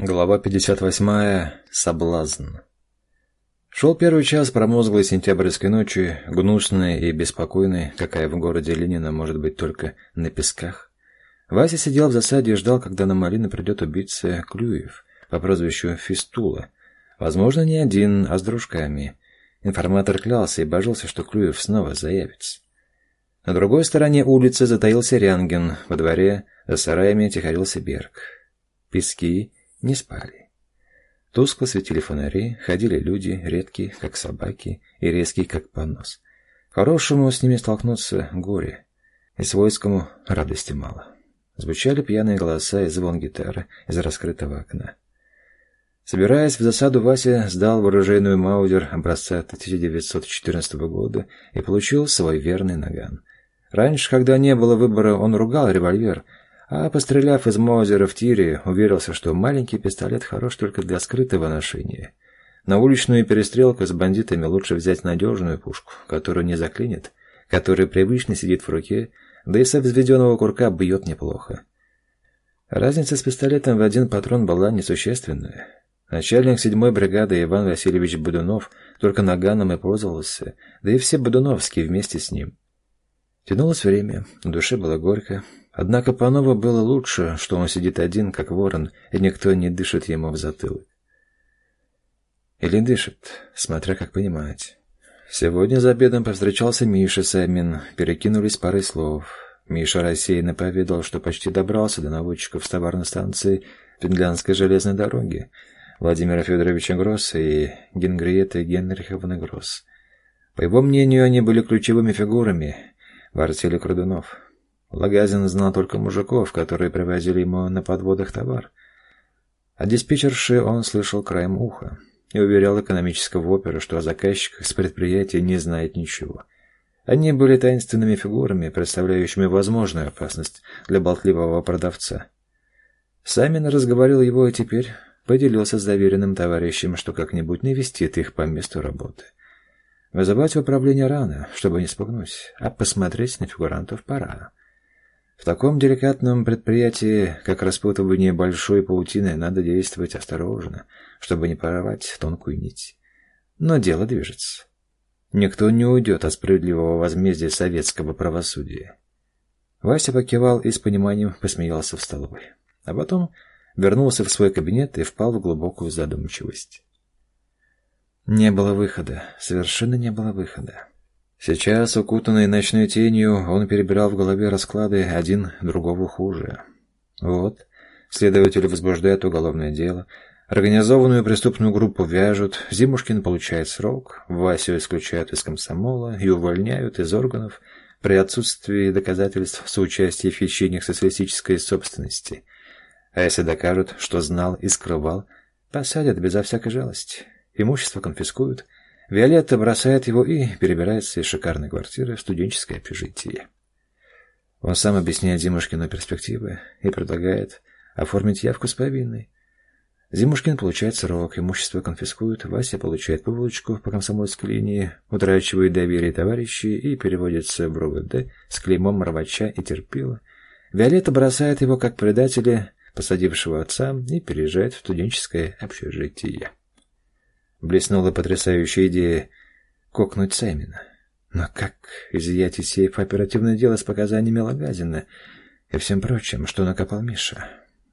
Глава 58. Соблазн. Шел первый час промозглой сентябрьской ночи, гнусной и беспокойной, какая в городе Ленина может быть только на песках. Вася сидел в засаде и ждал, когда на малины придет убийца Клюев по прозвищу Фистула. Возможно, не один, а с дружками. Информатор клялся и божился, что Клюев снова заявится. На другой стороне улицы затаился Рянгин, во дворе за сараями тихорился Берг. Пески не спали. Тускло светили фонари, ходили люди, редкие, как собаки, и резкие, как понос. Хорошему с ними столкнуться горе, и свойскому радости мало. Звучали пьяные голоса и звон гитары из раскрытого окна. Собираясь в засаду, Вася сдал вооруженную Маудер образца 1914 года и получил свой верный наган. Раньше, когда не было выбора, он ругал револьвер — а, постреляв из Маузера в тире, уверился, что маленький пистолет хорош только для скрытого ношения. На уличную перестрелку с бандитами лучше взять надежную пушку, которую не заклинит, которая привычно сидит в руке, да и со взведенного курка бьет неплохо. Разница с пистолетом в один патрон была несущественная. Начальник седьмой бригады Иван Васильевич Будунов только наганом и пользовался, да и все Будуновские вместе с ним. Тянулось время, в душе было горько, Однако Панова было лучше, что он сидит один, как ворон, и никто не дышит ему в затылок. Или дышит, смотря как понимать. Сегодня за обедом повстречался Миша Сэмин, перекинулись парой слов. Миша рассеянно поведал, что почти добрался до наводчиков с товарной станции Финляндской железной дороги Владимира Федоровича Гросса и Генгриеты Генриховны Гросс. По его мнению, они были ключевыми фигурами в артели Крудунов. Лагазин знал только мужиков, которые привозили ему на подводах товар. А диспетчерши он слышал краем уха и уверял экономического опера, что о заказчиках с предприятия не знает ничего. Они были таинственными фигурами, представляющими возможную опасность для болтливого продавца. Самин разговорил его и теперь поделился с доверенным товарищем, что как-нибудь навестит их по месту работы. Вызывать в управление рано, чтобы не спугнуть, а посмотреть на фигурантов пора. В таком деликатном предприятии, как распутывание большой паутины, надо действовать осторожно, чтобы не порвать тонкую нить. Но дело движется. Никто не уйдет от справедливого возмездия советского правосудия. Вася покивал и с пониманием посмеялся в столовой. А потом вернулся в свой кабинет и впал в глубокую задумчивость. Не было выхода, совершенно не было выхода. Сейчас, укутанный ночной тенью, он перебирал в голове расклады один другого хуже. Вот, следователи возбуждают уголовное дело, организованную преступную группу вяжут, Зимушкин получает срок, Васю исключают из комсомола и увольняют из органов при отсутствии доказательств соучастия в хищениях социалистической собственности. А если докажут, что знал и скрывал, посадят безо всякой жалости, имущество конфискуют – Виолетта бросает его и перебирается из шикарной квартиры в студенческое общежитие. Он сам объясняет Зимушкину перспективы и предлагает оформить явку с повинной. Зимушкин получает срок, имущество конфискуют, Вася получает поволочку по комсомольской линии, утрачивает доверие товарищей и переводится в РУВД с клеймом рвача и терпила. Виолетта бросает его как предателя, посадившего отца, и переезжает в студенческое общежитие. Блеснула потрясающая идея кокнуть Сэмина. Но как изъять из сейфа оперативное дело с показаниями Лагазина и всем прочим, что накопал Миша?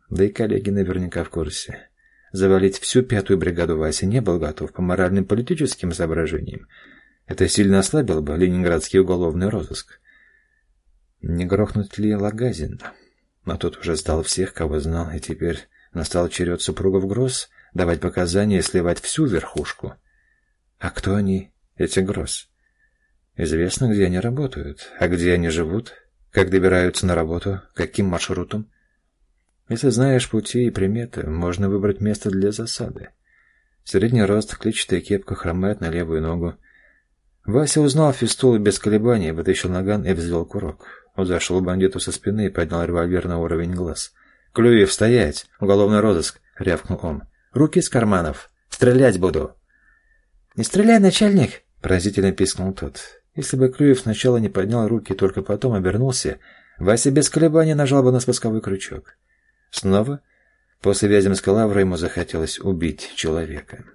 Да и коллеги наверняка в курсе. Завалить всю пятую бригаду Вася не был готов по моральным политическим соображениям. Это сильно ослабило бы ленинградский уголовный розыск. Не грохнуть ли Лагазина? Но тот уже сдал всех, кого знал, и теперь настал черед супругов Гросс давать показания и сливать всю верхушку. А кто они, эти Гросс? Известно, где они работают, а где они живут, как добираются на работу, каким маршрутом. Если знаешь пути и приметы, можно выбрать место для засады. Средний рост, клетчатая кепка хромает на левую ногу. Вася узнал фистулу без колебаний, вытащил наган и взвел курок. Он зашел бандиту со спины и поднял револьвер на уровень глаз. «Клюев, стоять! Уголовный розыск!» — рявкнул он. Руки из карманов. Стрелять буду. Не стреляй, начальник, поразительно пискнул тот. Если бы Клюев сначала не поднял руки, только потом обернулся, Вася без колебаний нажал бы на спусковой крючок. Снова После Вяземской лавры ему захотелось убить человека.